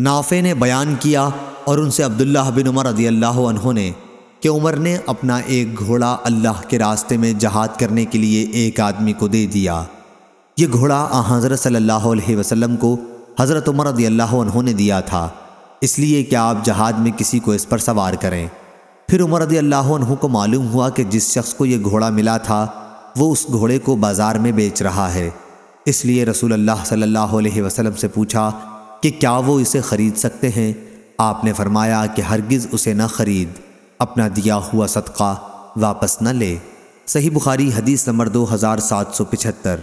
نافع نے بیان کیا اور ان سے عبداللہ بن عمر رضی اللہ عنہ نے کہ عمر نے اپنا ایک گھوڑا اللہ کے راستے میں جہاد کرنے کے لیے ایک آدمی کو دے دیا۔ یہ گھوڑا آ حضرت صلی اللہ علیہ وسلم کو حضرت عمر رضی اللہ عنہ نے دیا تھا۔ اس لیے کہ آپ جہاد میں کسی کو اس پر سوار کریں۔ پھر عمر رضی اللہ عنہ کو معلوم ہوا کہ جس شخص کو یہ گھوڑا ملا تھا، وہ اس گھوڑے کو بازار میں بیچ رہا ہے۔ اس لیے رسول اللہ صلی اللہ علیہ وسلم سے پوچھا کہ کیا وہ اسے خرید سکتے ہیں؟ آپ نے فرمایا کہ ہرگز اسے نہ خرید، اپنا دیا ہوا صدقہ واپس نہ لے۔ صحیح بخاری حدیث نمبر دو ہزار سات سو پچھتر